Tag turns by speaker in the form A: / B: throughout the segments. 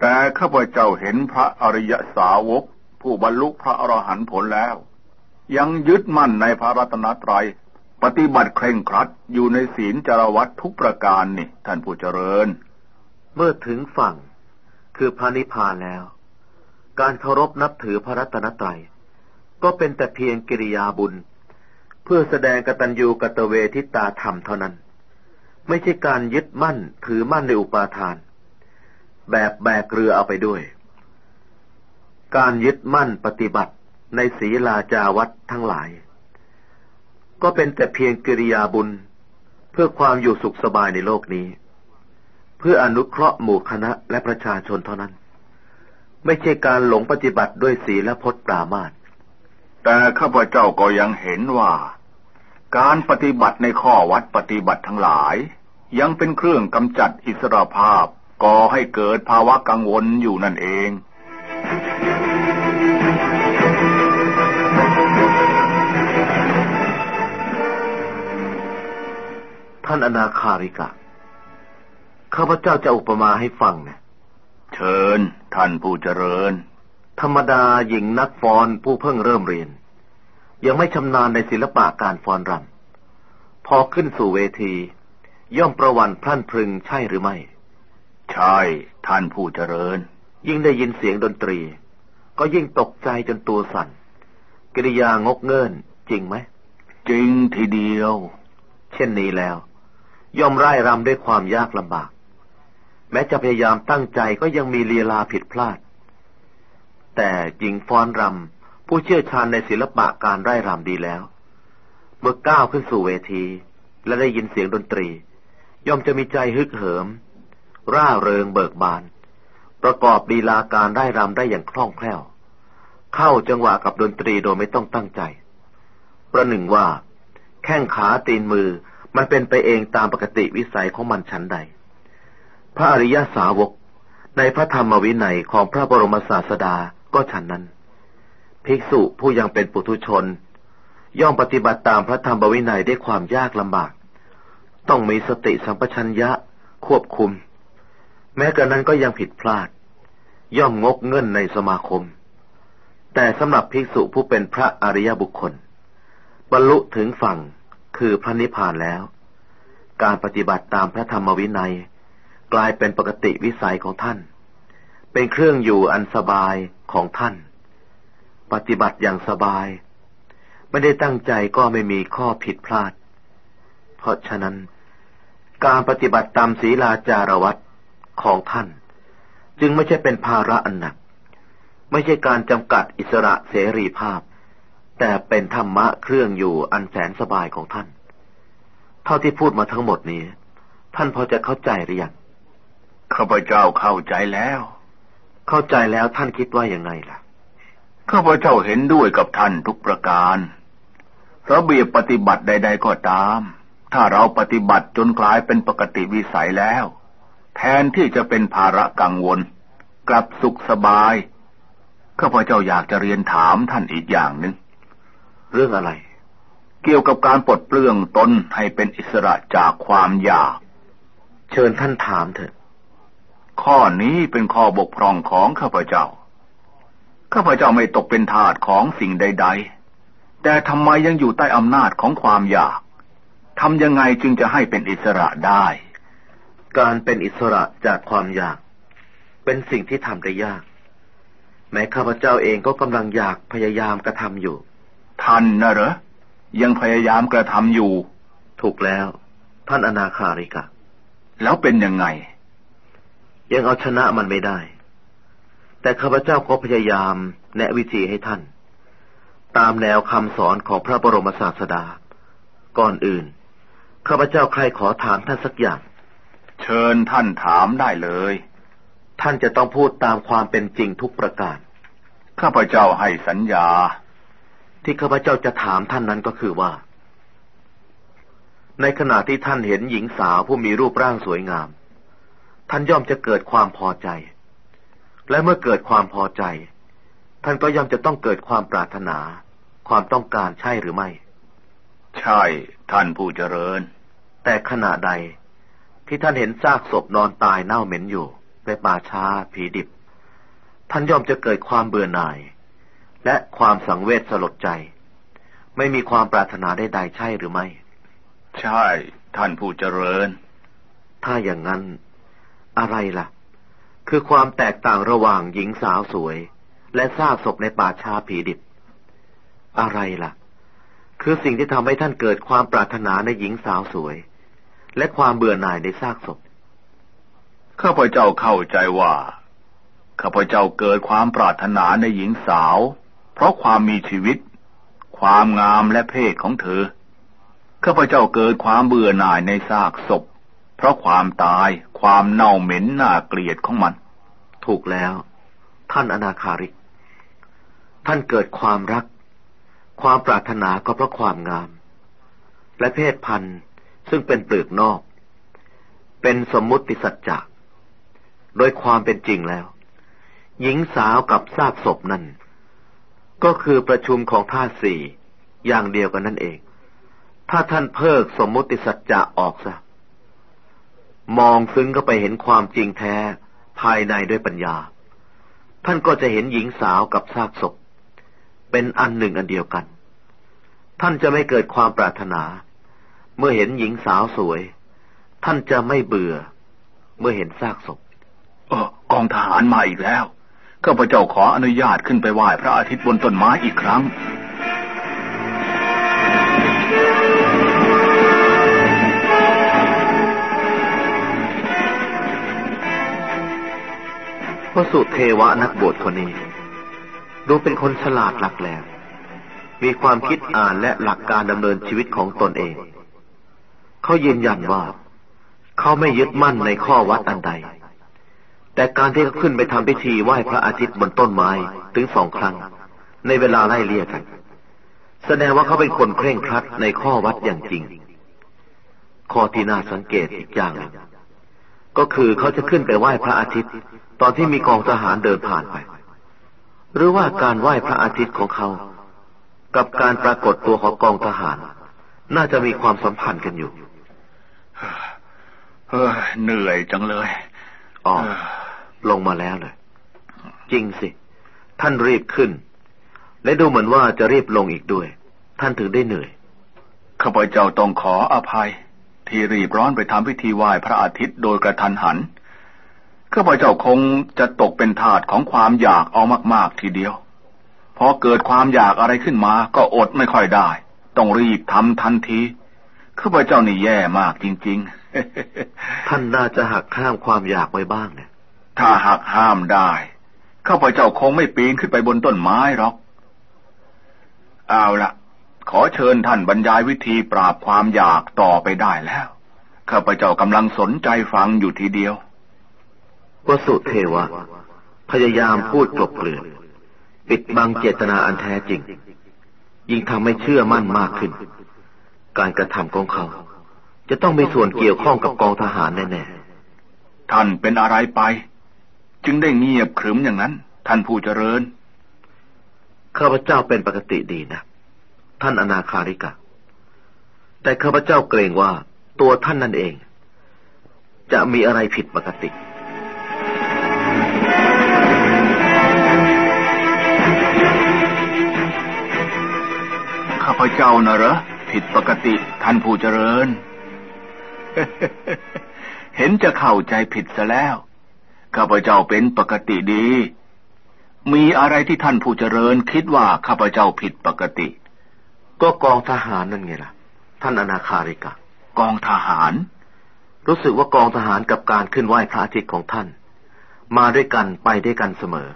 A: แต่ข้าพเจ้าเห็นพระอริยสาวก ผู้บรรลุพระอรหันต์ผลแล้ว ยังยึดมั่นในพระรัตนตรยัย ปฏิบัติเคร่งครัดอยู่ในศีลจารวัตทุกประการนี่ ท่านผู้เจริญ
B: เมื่อถึงฝั่งคือพระนิพพานแล้ว การเคารพนับถือพระรัตนตรัย ก็เป็นแต่เพียงกิริยาบุญ เพื่อแสดงกตัญญูกตเวทิตาธรรมเท่านั้น ไม่ใช่การยึดมั่นถือมั่นในอุปาทาน แบบแบกเรือเอาไปด้วย การยึดมั่นปฏิบัติในศีลาจาวัดทั้งหลาย ก็เป็นแต่เพียงกิริยาบุญเพื่อความอยู่สุขสบายในโลกนี้ เพื่ออนุเคราะห์หมู่คณะและประชาชนเท่านั้น ไม่ใช่การหลงปฏิบัติด้วยศีลและพจน์ปรามาต
A: แต่ข้าพเจ้าก็ยังเห็นว่า การปฏิบัติในข้อวัดปฏิบัติทั้งหลาย ยังเป็นเครื่องกำจัดอิสรภาพ ก่อให้เกิดภาวะกังวลอยู่นั่นเอง
B: ท่านอนาคาริกะ ข้าพเจ้าจะอุปมาให้ฟังนะ
A: เชิญท่านผู้เจริญ
B: ธรรมดาหญิงนักฟ้อนผู้เพิ่งเริ่มเรียน ยังไม่ชำนาญในศิลปะการฟ้อนรำพอขึ้นสู่เวที ย่อมประวันพลั่นพรึงใช่หรือไม่
A: ใช่ ท่านผู้เจริญ
B: ยิ่งได้ยินเสียงดนตรี ก็ยิ่งตกใจจนตัวสั่นกิริยางกเงินจริงไหม
A: จริงทีเดียว
B: เช่นนี้แล้วย่อมไร้รำด้วยความยากลำบาก แม้จะพยายามตั้งใจก็ยังมีเลีลาผิดพลาด แต่หญิงฟ้อนรำผู้เชี่ยวชาญในศิลปะการไร้รำดีแล้ว เมื่อก้าวขึ้นสู่เวที และได้ยินเสียงดนตรี ย่อมจะมีใจฮึกเหิม ร่าเริงเบิกบาน ประกอบดีลาการไร้รำได้อย่างคล่องแคล่ว เข้าจังหวะกับดนตรีโดยไม่ต้องตั้งใจ ประหนึ่งว่า แข้งขาตีนมือมันเป็นไปเองตามปกติวิสัยของมันชั้นใด พระอริยสาวกในพระธรรมวินัยของพระบรมศาสดาก็ฉันนั้น ภิกษุผู้ยังเป็นปุถุชน ย่อมปฏิบัติตามพระธรรมวินัยได้ความยากลำบาก ต้องมีสติสัมปชัญญะควบคุม แม้กระนั้นก็ยังผิดพลาด ย่อมงกเงินในสมาคม แต่สำหรับภิกษุผู้เป็นพระอริยบุคคล บรรลุถึงฝั่งคือพระนิพพานแล้ว การปฏิบัติตามพระธรรมวินัย กลายเป็นปกติวิสัยของท่าน เป็นเครื่องอยู่อันสบายของท่าน ปฏิบัติอย่างสบาย ไม่ได้ตั้งใจก็ไม่มีข้อผิดพลาด เพราะฉะนั้น การปฏิบัติตามศีลาจารวัต ของท่าน จึงไม่ใช่เป็นภาระอันหนัก ไม่ใช่การจำกัดอิสระเสรีภาพ แต่เป็นธรรมะเครื่องอยู่อันแสนสบายของท่าน เท่าที่พูดมาทั้งหมดนี้ ท่านพอจะเข้าใจหรือยัง
A: ข้าพเจ้าเข้าใจแล้ว
B: เข้าใจแล้วท่านคิดว่ายังไงล่ะ
A: ข้าพเจ้าเห็นด้วยกับท่านทุกประการระเบียบปฏิบัติใด ๆ ก็ตาม ถ้าเราปฏิบัติจนกลายเป็นปกติวิสัยแล้ว แทนที่จะเป็นภาระกังวล กลับสุขสบายข้าพเจ้าอยากจะเรียนถามท่านอีกอย่างหนึ่ง
B: เรื่องอะไร
A: เกี่ยวกับการปลดเปลื้องตนให้เป็นอิสระจากความอยาก
B: เชิญท่านถามเถอะ
A: ข้อนี้เป็นข้อบกพร่องของข้าพเจ้า ข้าพเจ้าไม่ตกเป็นทาสของสิ่งใด ๆ แต่ทำไมยังอยู่ใต้อำนาจของความอยากทำยังไงจึงจะให้เป็นอิสระได้
B: การเป็นอิสระจากความอยาก เป็นสิ่งที่ทำได้ยาก แม้ข้าพเจ้าเองก็กำลังอยากพยายามกระทำอยู่
A: ท่านนะเหรอ ยังพยายามกระทำอยู่
B: ถูกแล้ว ท่านอนาคาริกะ
A: แล้วเป็นยังไง
B: ยังเอาชนะมันไม่ได้ แต่ข้าพเจ้าก็พยายามแนะวิธีให้ท่าน ตามแนวคำสอนของพระบรมศาสดา ก่อนอื่น ข้าพเจ้าใครขอถามท่านสักอย่าง
A: เชิญท่านถามได้เลย
B: ท่านจะต้องพูดตามความเป็นจริงทุกประการ
A: ข้าพเจ้าให้สัญญา
B: ที่ข้าพเจ้าจะถามท่านนั้นก็คือว่า ในขณะที่ท่านเห็นหญิงสาวผู้มีรูปร่างสวยงาม ท่านย่อมจะเกิดความพอใจ และเมื่อเกิดความพอใจ ท่านก็ย่อมจะต้องเกิดความปรารถนา ความต้องการใช่หรือไม่
A: ใช่ท่านผู้เจริญ
B: แต่ขณะใด ที่ท่านเห็นซากศพนอนตายเน่าเหม็นอยู่ในป่าช้าผีดิบ ท่านย่อมจะเกิดความเบื่อหน่าย และความสังเวชสลดใจ ไม่มีความปรารถนาใดๆใช่หรือไม่
A: ใช่ ท่านผู้เจริญ
B: ถ้าอย่างนั้น อะไรล่ะ คือความแตกต่างระหว่างหญิงสาวสวย และซากศพในป่าช้าผีดิบ อะไรล่ะ คือสิ่งที่ทำให้ท่านเกิดความปรารถนาในหญิงสาวสวย และความเบื่อหน่ายในซากศพ
A: ข้าพเจ้าเข้าใจว่า ข้าพเจ้าเกิดความปรารถนาในหญิงสาว เพราะความมีชีวิต ความงามและเพศของเธอ ข้าพเจ้าเกิดความเบื่อหน่ายในซากศพ เพราะความตายความเน่าเหม็นน่าเกลียดของมัน
B: ถูกแล้ว ท่านอนาคาริก ท่านเกิดความรัก ความปรารถนาก็เพราะความงาม และเพศพันธุ์ ซึ่งเป็นเปลือกนอก เป็นสมมุติสัจจะโดยความเป็นจริงแล้ว หญิงสาวกับซากศพนั้น ก็คือประชุมของธาตุสี่อย่างเดียวกันนั่นเอง ถ้าท่านเพิกสมมุติสัจจะออกซะมองซึ้งก็ไปเห็นความจริงแท้ภายในด้วยปัญญา ท่านก็จะเห็นหญิงสาวกับซากศพ เป็นอันหนึ่งอันเดียวกัน ท่านจะไม่เกิดความปรารถนา เมื่อเห็นหญิงสาวสวย ท่านจะไม่เบื่อ เมื่อเห็นซากศพ
A: เออกองทหารมาอีกแล้วข้าพเจ้าขออนุญาตขึ้นไปไหว้พระอาทิตย์บนต้นไม้อีกครั้ง
B: พระสุเทวะนักบวชคนนี้ ดูเป็นคนฉลาดหลักแหลมมีความคิดอ่านและหลักการดำเนินชีวิตของตนเอง เขายืนยันว่า เขาไม่ยึดมั่นในข้อวัดอันใด แต่การที่เขาขึ้นไปทำพิธีไหว้พระอาทิตย์บนต้นไม้ถึงสองครั้ง ในเวลาไล่เลี่ยกัน แสดงว่าเขาเป็นคนเคร่งครัดในข้อวัดอย่างจริง ข้อที่น่าสังเกตอีกอย่างหนึ่งก็คือเขาจะขึ้นไปไหว้พระอาทิตย์ ตอนที่มีกองทหารเดินผ่านไป หรือว่าการไหว้พระอาทิตย์ของเขา กับการปรากฏตัวของกองทหาร น่าจะมีความสัมพันธ์กันอยู่
A: เออเหนื่อยจังเลย
B: อ๋อลงมาแล้วเลยจริงสิ ท่านรีบขึ้น และดูเหมือนว่าจะรีบลงอีกด้วย ท่านถึงได้เหนื่อย
A: ข้าพเจ้าต้องขออภัย ที่รีบร้อนไปทำพิธีไหว้พระอาทิตย์โดยกระทันหันข้าพเจ้าคงจะตกเป็นทาสของความอยากเอามาก ๆ ทีเดียว พอเกิดความอยากอะไรขึ้นมา ก็อดไม่ค่อยได้ ต้องรีบทำทันที ข้าพเจ้านี่แย่มากจริง
B: ๆ ท่านน่าจะหักข้ามความอยากไว้บ้างเนี่ย
A: ถ้าหักห้ามได้ข้าพเจ้าคงไม่ปีนขึ้นไปบนต้นไม้หรอก เอาละขอเชิญท่านบรรยายวิธีปราบความอยากต่อไปได้แล้ว ข้าพเจ้ากำลังสนใจฟังอยู่ทีเดียว
B: วสุเทวะ พยายามพูดกลบเกลื่อนปิดบังเจตนาอันแท้จริง ยิ่งทำให้เชื่อมั่นมากขึ้น การกระทำของเขา จะต้องมีส่วนเกี่ยวข้องกับกองทหารแน่
A: ๆ ท่านเป็นอะไรไป จึงได้เงียบขรึมอย่างนั้น ท่านผู้เจริญ
B: ข้าพเจ้าเป็นปกติดีนะ ท่านอนาคาริกะ แต่ข้าพเจ้าเกรงว่าตัวท่านนั่นเอง จะมีอะไรผิดปกติ
A: ข้าพเจ้านะเหรอ ผิดปกติท่านผู้เจริญ เห็นจะเข้าใจผิดซะแล้วข้าพเจ้าเป็นปกติดี มีอะไรที่ท่านผู้เจริญคิดว่าข้าพเจ้าผิดปกติ
B: ก็กองทหารนั่นไงล่ะ ท่านอนาคาริกะ
A: กองทหาร
B: รู้สึกว่ากองทหารกับการขึ้นไหว้พระอาทิตย์ของท่าน มาด้วยกันไปด้วยกันเสมอ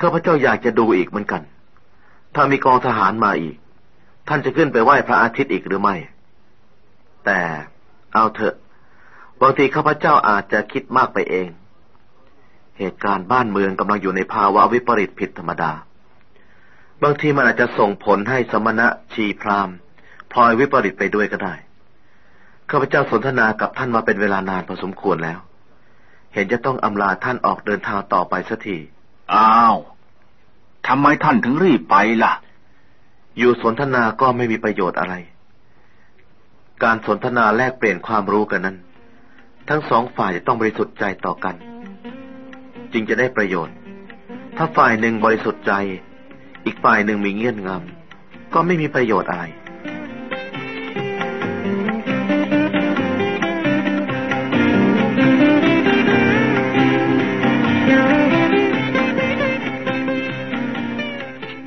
B: ข้าพเจ้าอยากจะดูอีกเหมือนกัน ถ้ามีกองทหารมาอีก ท่านจะขึ้นไปไหว้พระอาทิตย์อีกหรือไม่ แต่เอาเถอะ บางทีข้าพเจ้าอาจจะคิดมากไปเอง เหตุการณ์บ้านเมืองกำลังอยู่ในภาวะวิปริตผิดธรรมดา บางทีมันอาจจะส่งผลให้สมณะชีพรามพลอยวิปริตไปด้วยก็ได้ ข้าพเจ้าสนทนากับท่านมาเป็นเวลานานพอสมควรแล้ว เห็นจะต้องอำลาท่านออกเดินทางต่อไปสักที
A: อ้าวทำไมท่านถึงรีบไปล่ะ
B: อยู่สนทนาก็ไม่มีประโยชน์อะไร การสนทนาแลกเปลี่ยนความรู้กันนั้น ทั้งสองฝ่ายจะต้องบริสุทธิ์ใจต่อกัน จึงจะได้ประโยชน์ ถ้าฝ่ายหนึ่งบริสุทธิ์ใจ อีกฝ่ายหนึ่งมีเงื่อนงำก็ไม่มีประโยชน์อะไร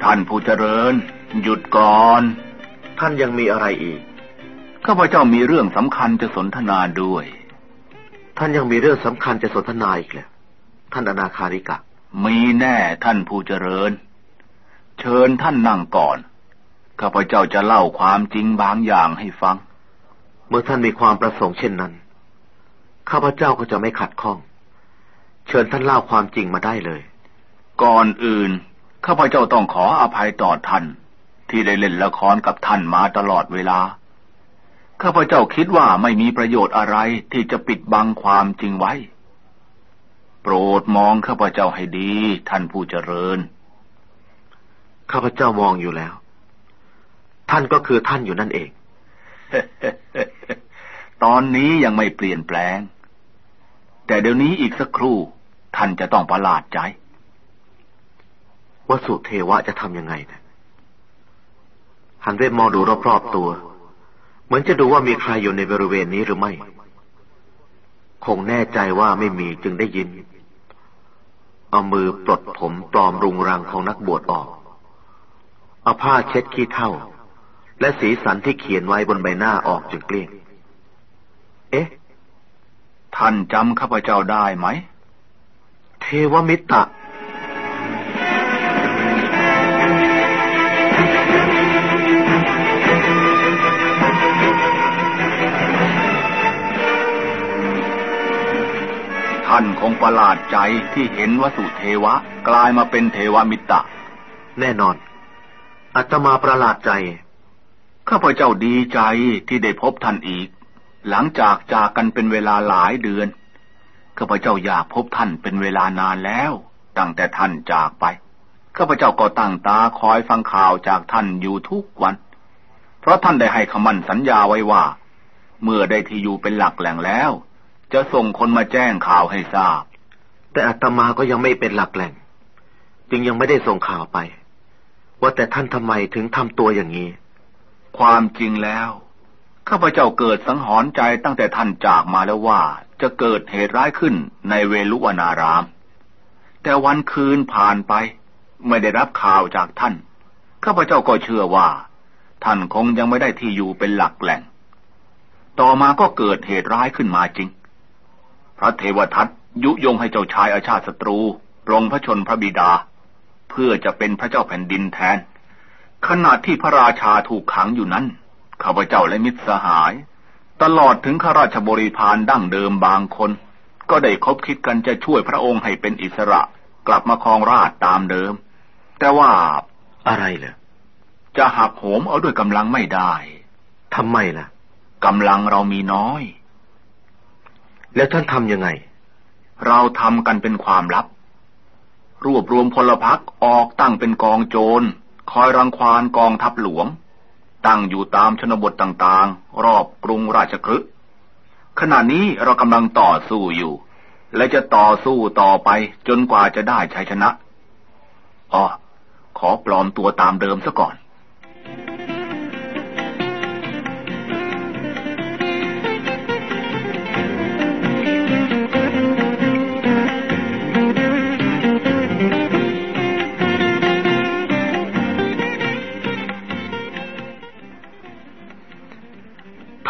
A: ท่านผู้เจริญ หยุดก่อน
B: ท่านยังมีอะไรอีก
A: ข้าพเจ้ามีเรื่องสำคัญจะสนทนาด้วย
B: ท่านยังมีเรื่องสำคัญจะสนทนาอีกเลยท่านอนาคาริกะ
A: มีแน่ท่านผู้เจริญ เชิญท่านนั่งก่อน ข้าพเจ้าจะเล่าความจริงบางอย่างให้ฟัง
B: เมื่อท่านมีความประสงค์เช่นนั้น ข้าพเจ้าก็จะไม่ขัดข้อง เชิญท่านเล่าความจริงมาได้เลย
A: ก่อนอื่น ข้าพเจ้าต้องขออภัยต่อท่าน ที่ได้เล่นละครกับท่านมาตลอดเวลา ข้าพเจ้าคิดว่าไม่มีประโยชน์อะไรที่จะปิดบังความจริงไว้ โปรดมองข้าพเจ้าให้ดีท่านผู้เจริญ
B: ข้าพเจ้ามองอยู่แล้ว ท่านก็คือท่านอยู่นั่นเอง
A: ตอนนี้ยังไม่เปลี่ยนแปลง แต่เดี๋ยวนี้อีกสักครู่ ท่านจะต้องประหลาดใจ
B: วสุเทวะจะทำยังไงนะ หันไปมองดูรอบๆตัว เหมือนจะดูว่ามีใครอยู่ในบริเวณนี้หรือไม่ คงแน่ใจว่าไม่มีจึงได้ยิน เอามือปลดผมปลอมรุงรังของนักบวชออก เอาผ้าเช็ดขี้เท่า และสีสันที่เขียนไว้บนใบหน้าออกจนเกลี้ยง เอ๊ะ
A: ท่านจำข้าพเจ้าได้ไหม
B: เทวมิตร
A: ท่านคงประหลาดใจที่เห็นวสุเทวะ กลายมาเป็นเทวมิตร
B: แน่นอนอาตมาประหลาดใจ
A: ข้าพเจ้าดีใจที่ได้พบท่านอีก หลังจากจากกันเป็นเวลาหลายเดือน ข้าพเจ้าอยากพบท่านเป็นเวลานานแล้ว ตั้งแต่ท่านจากไป ข้าพเจ้าก็ตั้งตาคอยฟังข่าวจากท่านอยู่ทุกวัน เพราะท่านได้ให้คำมั่นสัญญาไว้ว่า เมื่อได้ที่อยู่เป็นหลักแหล่งแล้ว จะส่งคนมาแจ้งข่าวให้ทราบ
B: แต่อาตมาก็ยังไม่เป็นหลักแหล่ง จึงยังไม่ได้ส่งข่าวไป ว่าแต่ท่านทำไมถึงทำตัวอย่างนี้
A: ความจริงแล้ว ข้าพเจ้าเกิดสังหรณ์ใจตั้งแต่ท่านจากมาแล้วว่า จะเกิดเหตุร้ายขึ้นในเวลุวนาราม แต่วันคืนผ่านไป ไม่ได้รับข่าวจากท่าน ข้าพเจ้าก็เชื่อว่า ท่านคงยังไม่ได้ที่อยู่เป็นหลักแหล่ง ต่อมาก็เกิดเหตุร้ายขึ้นมาจริง พระเทวทัตยุยงให้เจ้าชายอาชาติศัตรูปรงพระชนพระบิดา เพื่อจะเป็นพระเจ้าแผ่นดินแทน ขณะที่พระราชาถูกขังอยู่นั้นข้าพเจ้าและมิตรสหาย ตลอดถึงข้าราชบริพารดั้งเดิมบางคน ก็ได้คบคิดกันจะช่วยพระองค์ให้เป็นอิสระ กลับมาครองราชตามเดิม แต่ว่า
B: อะไรเหรอ
A: จะหักโหมเอาด้วยกำลังไม่ได้
B: ทำไมล่ะ
A: กำลังเรามีน้อย
B: แล้วท่านทำยังไง
A: เราทำกันเป็นความลับ รวบรวมพลพรรคออกตั้งเป็นกองโจร คอยรังควานกองทัพหลวง ตั้งอยู่ตามชนบทต่างๆ รอบกรุงราชคฤห์ขณะนี้เรากำลังต่อสู้อยู่ และจะต่อสู้ต่อไปจนกว่าจะได้ชัยชนะอ๋อขอปลอมตัวตามเดิมซะก่อน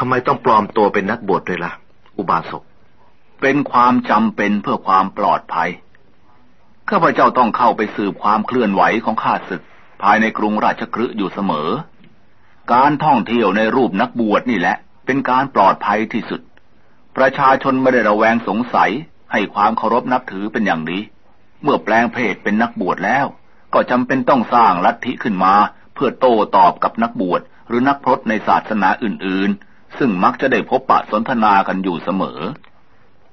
B: ทำไมต้องปลอมตัวเป็นนักบวชด้วยล่ะ อุบาสก
A: เป็นความจำเป็นเพื่อความปลอดภัย ข้าพเจ้าต้องเข้าไปสืบความเคลื่อนไหวของข้าศึก ภายในกรุงราชคฤห์อยู่เสมอ การท่องเที่ยวในรูปนักบวชนี่แหละ เป็นการปลอดภัยที่สุด ประชาชนไม่ได้ระแวงสงสัย ให้ความเคารพนับถือเป็นอย่างดี เมื่อแปลงเพศเป็นนักบวชแล้ว ก็จำเป็นต้องสร้างลัทธิขึ้นมา เพื่อโต้ตอบกับนักบวชหรือนักพรตในศาสนาอื่น ๆ ซึ่งมักจะได้พบปะสนทนากันอยู่เสมอ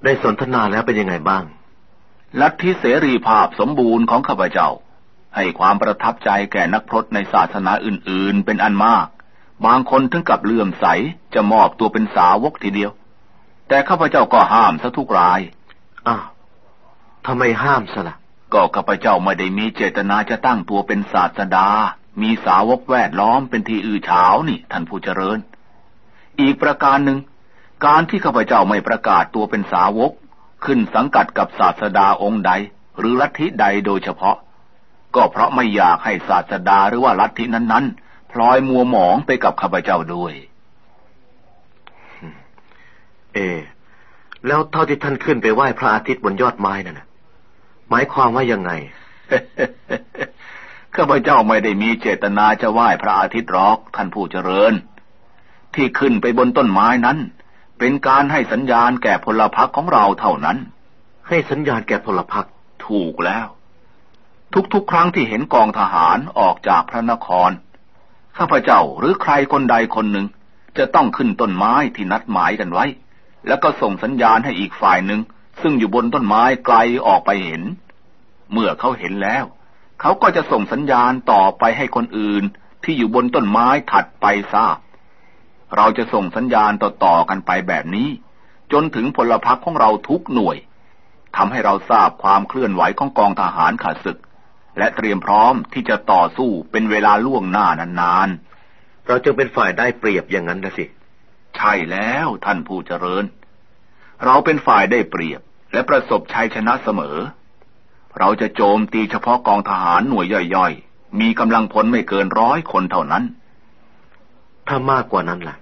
B: ได้สนทนาแล้วเป็นยังไงบ้าง
A: ลัทธิเสรีภาพสมบูรณ์ของข้าพเจ้า ให้ความประทับใจแก่นักพรตในศาสนาอื่น ๆ เป็นอันมาก บางคนถึงกับเลื่อมใสจะมอบตัวเป็นสาวกทีเดียว แต่ข้าพเจ้าก็ห้ามซะทุกราย
B: อ้าวทำไมห้ามสละ
A: ก็ข้าพเจ้าไม่ได้มีเจตนาจะตั้งตัวเป็นศาสดา มีสาวกแวดล้อมเป็นที่อือเฉานี่ ท่านผู้เจริญ อีกประการหนึ่ง การที่ข้าพเจ้าไม่ประกาศตัวเป็นสาวก ขึ้นสังกัดกับศาสดาองค์ใด หรือลัทธิใดโดยเฉพาะ ก็เพราะไม่อยากให้ศาสดาหรือว่าลัทธินั้นๆ พลอยมัวหมองไปกับข้าพเจ้าด้วย
B: เอ แล้วเท่าที่ท่านขึ้นไปไหว้พระอาทิตย์บนยอดไม้นั่นนะหมายความว่ายังไง
A: ข้าพเจ้าไม่ได้มีเจตนาจะไหว้พระอาทิตย์หรอกท่านผู้เจริญ ที่ขึ้นไปบนต้นไม้นั้น เป็นการให้สัญญาณแก่พลพรรคของเราเท่านั้น
B: ให้สัญญาณแก่พลพรรค
A: ถูกแล้ว ทุกๆ ครั้งที่เห็นกองทหารออกจากพระนคร ข้าพเจ้าหรือใครคนใดคนหนึ่ง จะต้องขึ้นต้นไม้ที่นัดหมายกันไว้ แล้วก็ส่งสัญญาณให้อีกฝ่ายหนึ่ง ซึ่งอยู่บนต้นไม้ไกลออกไปเห็น เมื่อเขาเห็นแล้ว เขาก็จะส่งสัญญาณต่อไปให้คนอื่นที่อยู่บนต้นไม้ถัดไปทราบ เราจะส่งสัญญาณต่อๆกันไปแบบนี้ จนถึงพลพรรคของเราทุกหน่วยทำให้เราทราบความเคลื่อนไหวของกองทหารขาศึก และเตรียมพร้อมที่จะต่อสู้เป็นเวลาล่วงหน้านาน
B: ๆ เราจึงเป็นฝ่ายได้เปรียบอย่างนั้นนะสิ
A: ใช่แล้วท่านผู้เจริญ เราเป็นฝ่ายได้เปรียบและประสบชัยชนะเสมอ เราจะโจมตีเฉพาะกองทหารหน่วยย่อยๆ มีกำลังพลไม่เกินร้อยคนเท่านั้น
B: ถ้ามากกว่านั้นล่ะ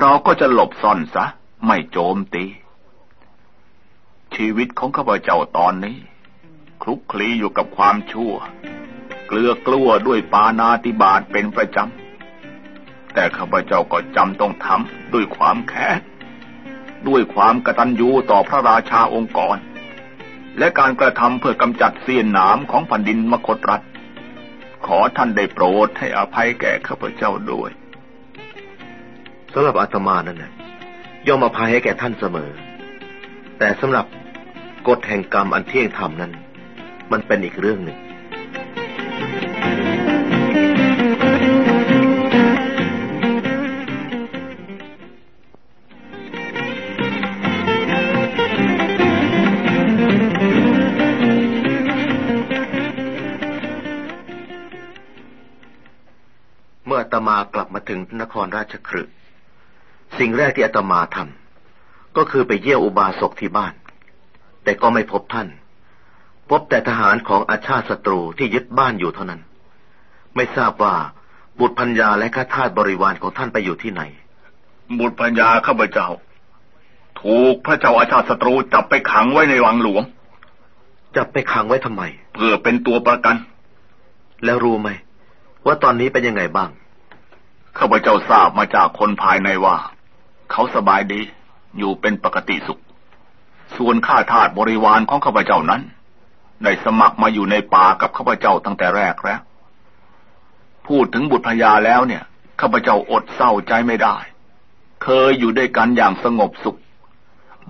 A: เราก็จะหลบซ่อนซะ ไม่โจมตี ชีวิตของข้าพเจ้าตอนนี้ คลุกคลีอยู่กับความชั่ว เกลือกลัวด้วยปานาติบาตเป็นประจำ แต่ข้าพเจ้าก็จำต้องทำด้วยความแค้นด้วยความกตัญญูต่อพระราชาองค์กร และการกระทำเพื่อกำจัดเสียนหนามของแผ่นดินมคตรัฐ ขอท่านได้โปรดให้อภัยแก่ข้าพเจ้าด้วย
B: สำหรับอาตมานั่นนะย่อมอภัยให้แก่ท่านเสมอ แต่สำหรับกฎแห่งกรรมอันเที่ยงธรรมนั้น มันเป็นอีกเรื่องหนึ่ง เมื่อตมากลับมาถึงนครราชครึ สิ่งแรกที่อาตมาทำก็คือไปเยี่ยมอุบาสกที่บ้าน แต่ก็ไม่พบท่าน พบแต่ทหารของอาชาติศัตรูที่ยึดบ้านอยู่เท่านั้น ไม่ทราบว่าบุตรพัญญาและข้าทาสบริวารของท่านไปอยู่ที่ไหน
A: บุตรพัญญาข้าพเจ้า ถูกพระเจ้าอาชาติศัตรูจับไปขังไว้ในวังหลวง
B: จับไปขังไว้ทำไม
A: เพื่อเป็นตัวประกัน
B: แล้วรู้ไหม ว่าตอนนี้เป็นยังไงบ้าง
A: ข้าพเจ้าทราบมาจากคนภายในว่า เขาสบายดี อยู่เป็นปกติสุข ส่วนข้าทาสบริวารของข้าพเจ้านั้นได้สมัครมาอยู่ในป่ากับข้าพเจ้าตั้งแต่แรกแล้ว พูดถึงบุตรพญาแล้วเนี่ยข้าพเจ้าอดเศร้าใจไม่ได้ เคยอยู่ด้วยกันอย่างสงบสุข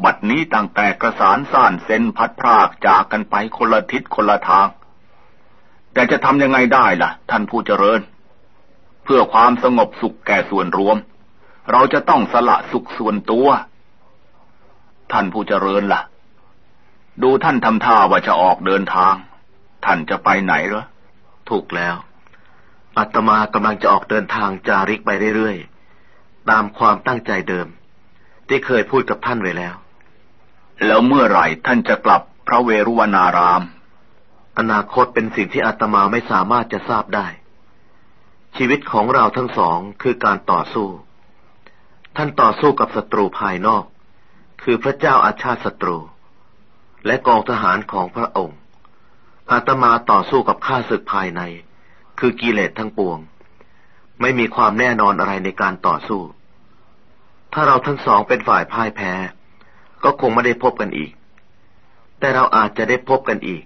A: บัดนี้ตั้งแต่กระสานซ่านเซนพัดพรากจากกันไปคนละทิศคนละทาง แต่จะทำยังไงได้ล่ะ ท่านผู้เจริญ เพื่อความสงบสุขแก่ส่วนรวม เราจะต้องสละสุขส่วนตัว ท่านผู้เจริญละ่ะ ดูท่านทำท่าว่าจะออกเดินทาง ท่านจะไปไหนเหรอ
B: ถูกแล้วอัตมากำลังจะออกเดินทางจาริกไปเรื่อยๆ ตามความตั้งใจเดิม ที่เคยพูดกับท่านไว้แล้ว
A: แล้วเมื่อไหร่ท่านจะกลับพระเวรุวนาราม
B: อนาคตเป็นสิ่งที่อาตมาไม่สามารถจะทราบได้ ชีวิตของเราทั้งสองคือการต่อสู้ ท่านต่อสู้กับศัตรูภายนอก คือพระเจ้าอาชาติศัตรู และกองทหารของพระองค์ อาตมาต่อสู้กับข้าศึกภายใน คือกิเลสทั้งปวง ไม่มีความแน่นอนอะไรในการต่อสู้ ถ้าเราทั้งสองเป็นฝ่ายพ่ายแพ้ ก็คงไม่ได้พบกันอีก แต่เราอาจจะได้พบกันอีก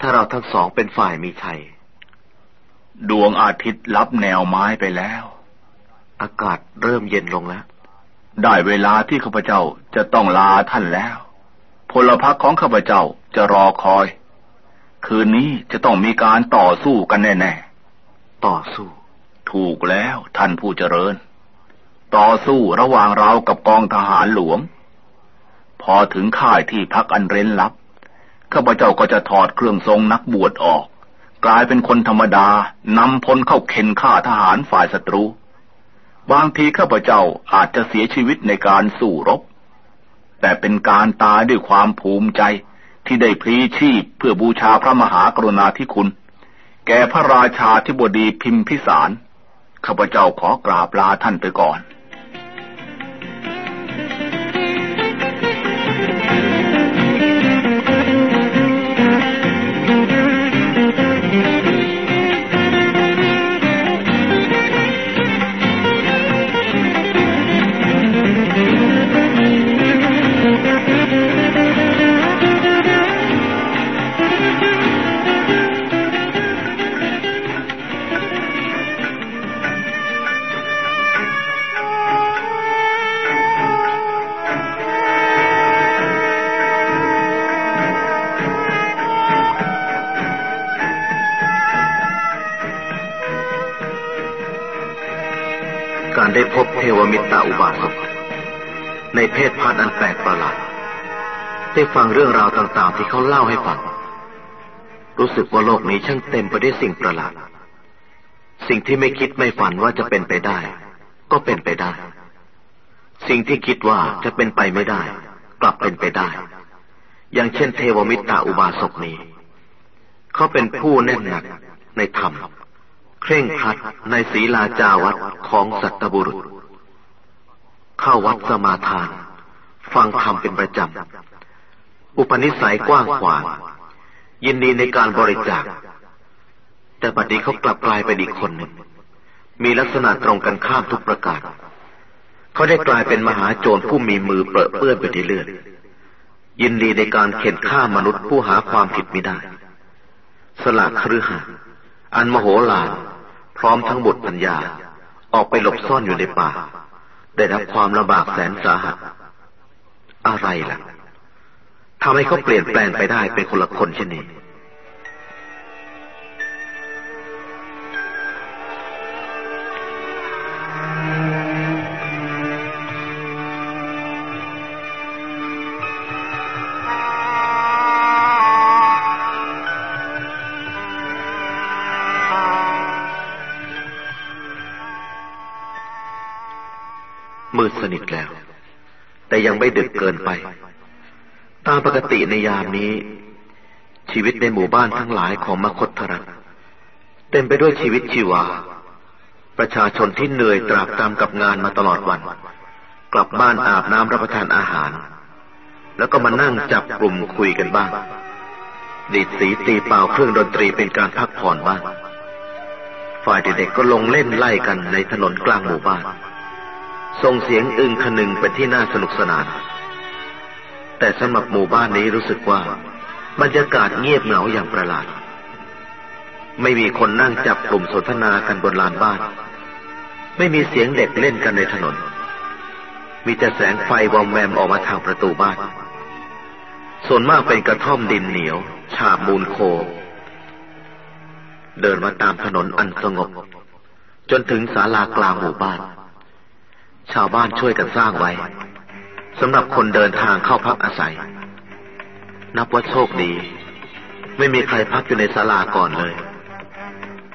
B: ถ้าเราทั้งสองเป็นฝ่ายมีชัย
A: ดวงอาทิตย์รับแนวไม้ไปแล้ว
B: อากาศเริ่มเย็นลงแล้ว
A: ได้เวลาที่ข้าพเจ้าจะต้องลาท่านแล้ว พลพรรคของข้าพเจ้าจะรอคอย คืนนี้จะต้องมีการต่อสู้กันแน่
B: ๆ ต่อสู้
A: ถูกแล้วท่านผู้เจริญ ต่อสู้ระหว่างเรากับกองทหารหลวง พอถึงค่ายที่พักอันเร้นลับ ข้าพเจ้าก็จะถอดเครื่องทรงนักบวชออก กลายเป็นคนธรรมดานำพลเข้าเข็นฆ่าทหารฝ่ายศัตรู บางทีข้าพเจ้าอาจจะเสียชีวิตในการสู้รบ แต่เป็นการตายด้วยความภูมิใจที่ได้พลีชีพเพื่อบูชาพระมหากรุณาธิคุณ แก่พระราชาธิบดีพิมพิสารข้าพเจ้าขอกราบลาท่านไปก่อน การ
B: ได้พบเทวมิตรอุบาสกในเพศพันธ์อันแปลกประหลาด ได้ฟังเรื่องราวต่างๆที่เขาเล่าให้ฟัง รู้สึกว่าโลกนี้ช่างเต็มไปด้วยสิ่งประหลาด สิ่งที่ไม่คิดไม่ฝันว่าจะเป็นไปได้ ก็เป็นไปได้ สิ่งที่คิดว่าจะเป็นไปไม่ได้ กลับเป็นไปได้ อย่างเช่น เทวมิตรอุบาสกนี้ เขาเป็นผู้แน่นหนักในธรรม เคร่งครัดในศีลาจาวัดของสัตบุรุษ เข้าวัดสมาทาน ฟังธรรมเป็นประจำ อุปนิสัยกว้างขวางยินดีในการบริจาค แต่บัดนี้เขากลับกลายเป็นอีกคนหนึ่ง มีลักษณะตรงกันข้ามทุกประการ เขาได้กลายเป็นมหาโจรผู้มีมือเปื้อเปื้อนไปด้วยเลือดยินดีในการเข็นฆ่ามนุษย์ผู้หาความผิดไม่ได้ สละครือหา อันมโหฬารพร้อมทั้งบุตรปัญญา ออกไปหลบซ่อนอยู่ในป่า ได้รับความลำบากแสนสาหัส อะไรล่ะทำให้เขาเปลี่ยนแปลงไปได้เป็นคนละคนเช่นนี้ ยังไม่ดึกเกินไป ตามปกติในยามนี้ ชีวิตในหมู่บ้านทั้งหลายของมคตรัฐเต็มไปด้วยชีวิตชีวา ประชาชนที่เหนื่อยตรากตามกับงานมาตลอดวัน กลับบ้านอาบน้ำรับประทานอาหาร แล้วก็มานั่งจับกลุ่มคุยกันบ้าง ดีดสีตีเป่าเครื่องดนตรีเป็นการพักผ่อนบ้างฝ่ายเด็กๆก็ลงเล่นไล่กันในถนนกลางหมู่บ้าน ส่งเสียงอึงคนึงเป็นที่น่าสนุกสนาน แต่สำหรับหมู่บ้านนี้รู้สึกว่าบรรยากาศเงียบเหงาอย่างประหลาด ไม่มีคนนั่งจับกลุ่มสนทนากันบนลานบ้าน ไม่มีเสียงเด็กเล่นกันในถนน มีแต่แสงไฟวอมแวมออกมาทางประตูบ้าน ส่วนมากเป็นกระท่อมดินเหนียว ฉาบมูลโค เดินมาตามถนนอันสงบ จนถึงศาลากลางหมู่บ้าน ชาวบ้านช่วยกันสร้างไว้สำหรับคนเดินทางเข้าพักอาศัย นับว่าโชคดี ไม่มีใครพักอยู่ในศาลาก่อนเลย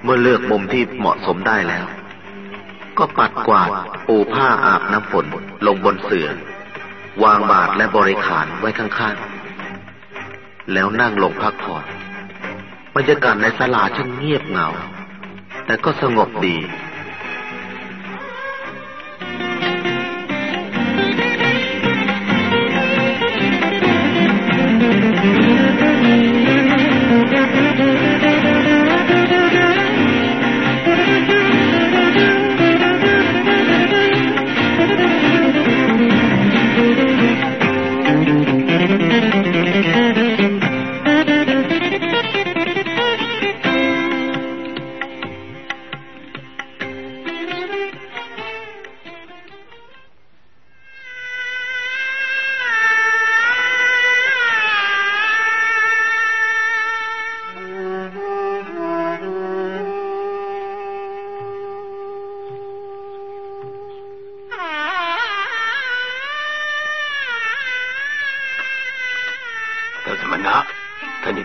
B: เมื่อเลือกมุมที่เหมาะสมได้แล้ว ก็ปัดกวาดปูผ้าอาบน้ำฝนลงบนเสื่อ วางบาทและบริขารไว้ข้างๆ แล้วนั่งลงพักผ่อนบรรยากาศในศาลาช่างเงียบเหงา แต่ก็สงบดี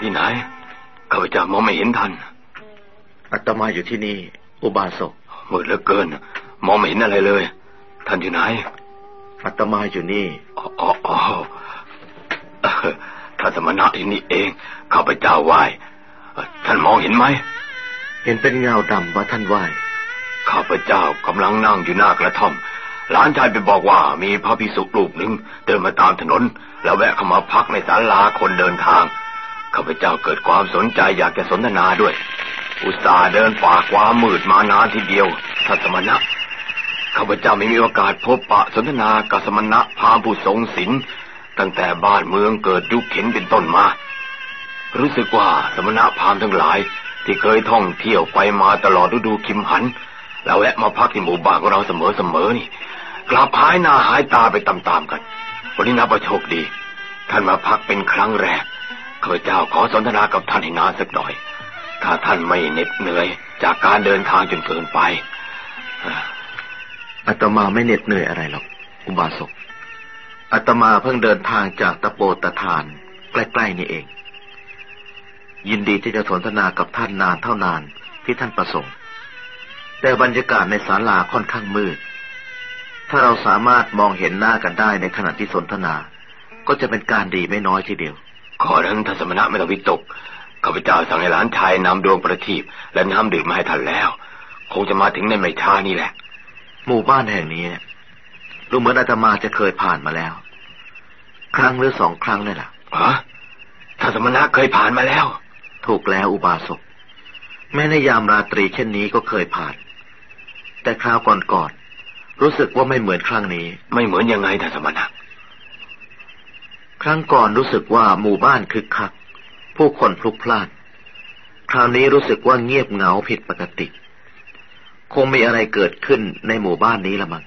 C: ที่ไหนข้าพเจ้ามองไม่เห็นท่าน
B: อาตมาอยู่ที่นี่ อุบาสก
C: มืดเหลือเกิน มองไม่เห็นอะไรเลย ท่านอยู่ไหน
B: อาตมาอยู่นี่
C: อ๋ออ๋อท่านสมณะที่นี่เองข้าพเจ้าไหว้ท่านมองเห็นไหม
B: เห็นเป็นเงาดำว่าท่านไหว้
C: ข้าพเจ้ากำลังนั่งอยู่หน้ากระท่อมหลานชายไปบอกว่ามีพระพิสุรูปหนึ่งเดินมาตามถนน แล้วแวะเข้ามาพักในศาลาคนเดินทาง ข้าพเจ้าเกิดความสนใจอยากจะสนทนาด้วย อุตส่าห์เดินฝ่าความมืดมานานทีเดียวทัศมณะข้าพเจ้าไม่มีโอกาสพบปะสนทนากับสมณะพามผู้ทรงศีลตั้งแต่บ้านเมืองเกิดยุคเข็นเป็นต้นมา รู้สึกว่าสมณะพามทั้งหลาย ที่เคยท่องเที่ยวไปมาตลอดฤดูคิมหัน แล้วแวะมาพักที่หมู่บ้านของเราเสมอๆนี่ กลับหายหน้าหายตาไปตามๆกัน วันนี้นับว่าโชคดี ท่านมาพักเป็นครั้งแรก ข้าพเจ้าขอสนทนากับท่านให้นานสักหน่อย ถ้าท่านไม่เหน็ดเหนื่อย จากการเดินทางจนเกินไป
B: อาตมาไม่เหน็ดเหนื่อยอะไรหรอก อุบาสกอาตมาเพิ่งเดินทางจากตะโปตะทาน ใกล้ๆนี่เอง ยินดีที่จะสนทนากับท่านนานเท่านานที่ท่านประสงค์ แต่บรรยากาศในศาลาค่อนข้างมืด ถ้าเราสามารถมองเห็นหน้ากันได้ในขณะที่สนทนา ก็จะเป็นการดีไม่น้อยทีเดียว
C: ขอนั้นทัศมณะไม่ต้องวิตกข้าพเจ้าสั่งให้หลานชายนำดวงประทีปและน้ำดื่มมาให้ท่านแล้ว คงจะมาถึงในไม่ช้านี่แหละ
B: หมู่บ้านแห่งนี้ดูเหมือนอาตมาจะเคยผ่านมาแล้ว ครั้งหรือสองครั้งเลยล่ะ
C: ฮะท่านสมณะเคยผ่านมาแล้ว
B: ถูกแล้วอุบาสก แม้ในยามราตรีเช่นนี้ก็เคยผ่าน แต่คราวก่อนๆรู้สึกว่าไม่เหมือนครั้งนี้
C: ไม่เหมือนยังไงท่านสมณะ
B: ครั้งก่อนรู้สึกว่าหมู่บ้านคึกคัก ผู้คนพลุกพล่าน คราวนี้รู้สึกว่าเงียบเหงาผิดปกติ คงมีอะไรเกิดขึ้นในหมู่บ้านนี้ละมั้ง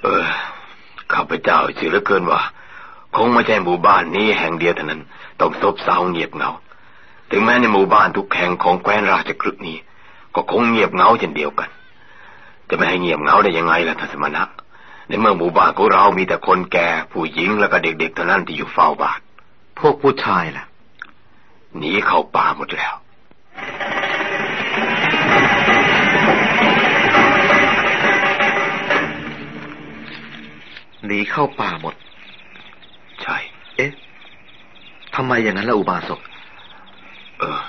C: เออข้าพเจ้าเชื่อเหลือเกินว่า คงไม่ใช่หมู่บ้านนี้แห่งเดียวเท่านั้น ต้องซบเซาเงียบเหงา ถึงแม้ในหมู่บ้านทุกแห่งของแคว้นราชคลึกนี้ ก็คงเงียบเหงาเช่นเดียวกัน จะไม่ให้เงียบเหงาได้ยังไงล่ะทัศมณะ ในเมื่อหมู่บ้านของเรามีแต่คนแก่ผู้หญิงแล้วก็เด็กๆเท่านั้นที่อยู่เฝ้าบ้าน
B: พวกผู้ชายล่ะ
C: หนีเข้าป่าหมดแล้ว
B: หนีเข้าป่าหมด
C: ใช่
B: เอ๊ะทำไมอย่างนั้นล่ะอุบาสก
C: เออ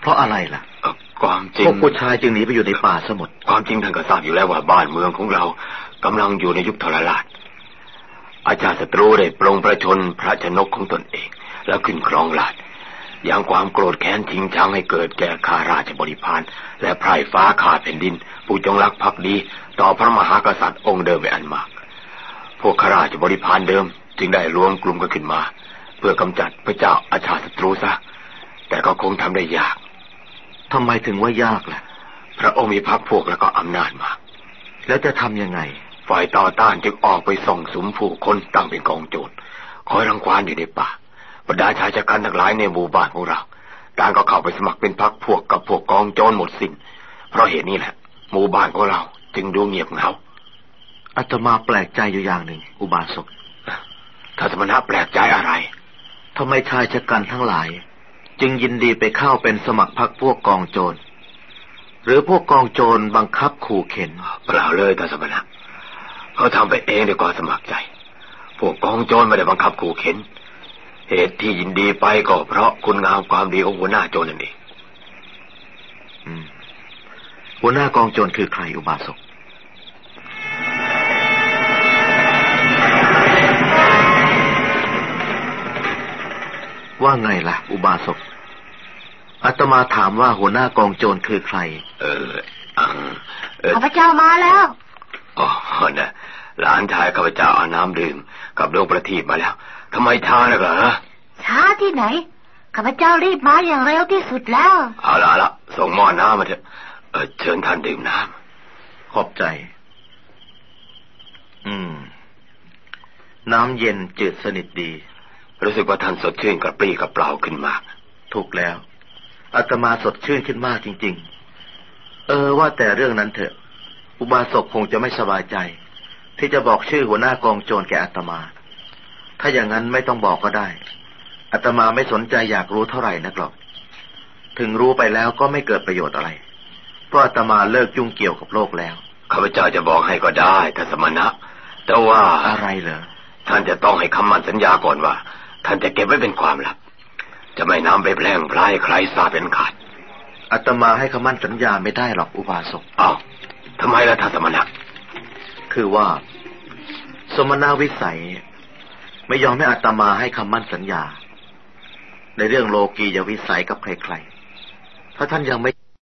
B: เพราะอะไรล่ะ
C: ความจริง
B: พวกผู้ชายจึงหนีไปอยู่ในป่าสมุทร
C: ความจริงท่านก็ทราบอยู่แล้วว่าบ้านเมืองของเรา กำลังอยู่ในยุคทรราช อาจารย์ศัตรูได้ปรงประชนพระชนกของตนเอง แล้วขึ้นครองราชอย่างความโกรธแค้นทิ้งชังให้เกิดแก่ข้าราชบริพารและไพร่ฟ้าขาดแผ่นดิน ผู้จงรักภักดี ต่อพระมหากษัตริย์องค์เดิมไปอันมาก พวกข้าราชบริพารเดิม จึงได้รวมกลุ่มกันขึ้นมา เพื่อกำจัดพระเจ้าอาชาศัตรูซะ แต่ก็คงทำได้ยาก
B: ทำไมถึงว่ายากล่ะ
C: พระองค์มีพรรคพวกแล้วก็อำนาจมาก
B: แล้วจะทํำยังไง
C: ฝ่ายต่อต้านจึงออกไปส่องสุมผู้คนตั้งเป็นกองโจรคอยรังควานอยู่ในป่าบรรดาชายชะกันทั้งหลายในหมู่บ้านของเราต่างก็เข้าไปสมัครเป็นพรรคพวกกับพวกกองโจรหมดสิน้น เพราะเหตุนี้แหละ หมู่บ้านของเราจึงดูเงียบเหงา
B: อาตมาแปลกใจอยู่อย่างหนึ่ง อุบาสก
C: ถ้าสมณะแปลกใจอะไร
B: ทำไมชายชะกันทั้งหลาย จึงยินดีไปเข้าเป็นสมัครพรรคพวกกองโจรหรือพวกกองโจรบังคับขู่เข็น
C: เปล่าเลยท่านสมณะ เขาทำไปเองด้วยความสมัครใจ พวกกองโจรไม่ได้บังคับขู่เข็น เหตุที่ยินดีไปก็เพราะคุณงามความดีของหัวหน้าโจรนั่นเอง
B: หัวหน้ากองโจรคือใครอุบาสกว่าไงล่ะ อุบาสกอาตมาถามว่าหัวหน้ากองโจรคือใคร
C: เอออัง
D: ข้าพเจ้ามาแล้ว
C: อ๋อนะหลานชายข้าพเจ้าเอาน้ำดื่มกับดวงประทีปมาแล้วทำไมช้านะกะ
D: ช้าที่ไหนข้าพเจ้ารีบมาอย่างเร็วที่สุดแล้ว
C: เอาละละส่งหม้อน้ำมาเถอะเออเชิญท่านดื่มน้ำ
B: ขอบใจ อืม น้ำเย็นจืดสนิทดี
C: รู้สึกว่าท่านสดชื่นกระปรี้กระเปล่าขึ้นมาก
B: ถูกแล้วอาตมาสดชื่นขึ้นมากจริง ๆ เออว่าแต่เรื่องนั้นเถอะ อุบาสกคงจะไม่สบายใจ ที่จะบอกชื่อหัวหน้ากองโจรแก่อาตมา ถ้าอย่างนั้นไม่ต้องบอกก็ได้อาตมาไม่สนใจอยากรู้เท่าไหร่นักหรอก ถึงรู้ไปแล้วก็ไม่เกิดประโยชน์อะไร เพราะอาตมาเลิกยุ่งเกี่ยวกับโลกแล้ว
C: ข้าพเจ้าจะบอกให้ก็ได้ท่านสมณะ แต่ว่า
B: อะไรเหรอ
C: ท่านจะต้องให้คำมั่นสัญญาก่อนว่า ท่านจะเก็บไว้เป็นความลับ จะไม่นำไปแพร่งพรายใครทราบเป็นขาด
B: อาตมาให้คำมั่นสัญญาไม่ได้หรอกอุบาสก
C: อ้าว ทำไมล่ะท่านสมณะ
B: คือว่า สมณวิสัย ไม่ยอมให้อัตมาให้คำมั่นสัญญา ในเรื่องโลกียวิสัยกับใครๆ ถ้าท่านยังไม่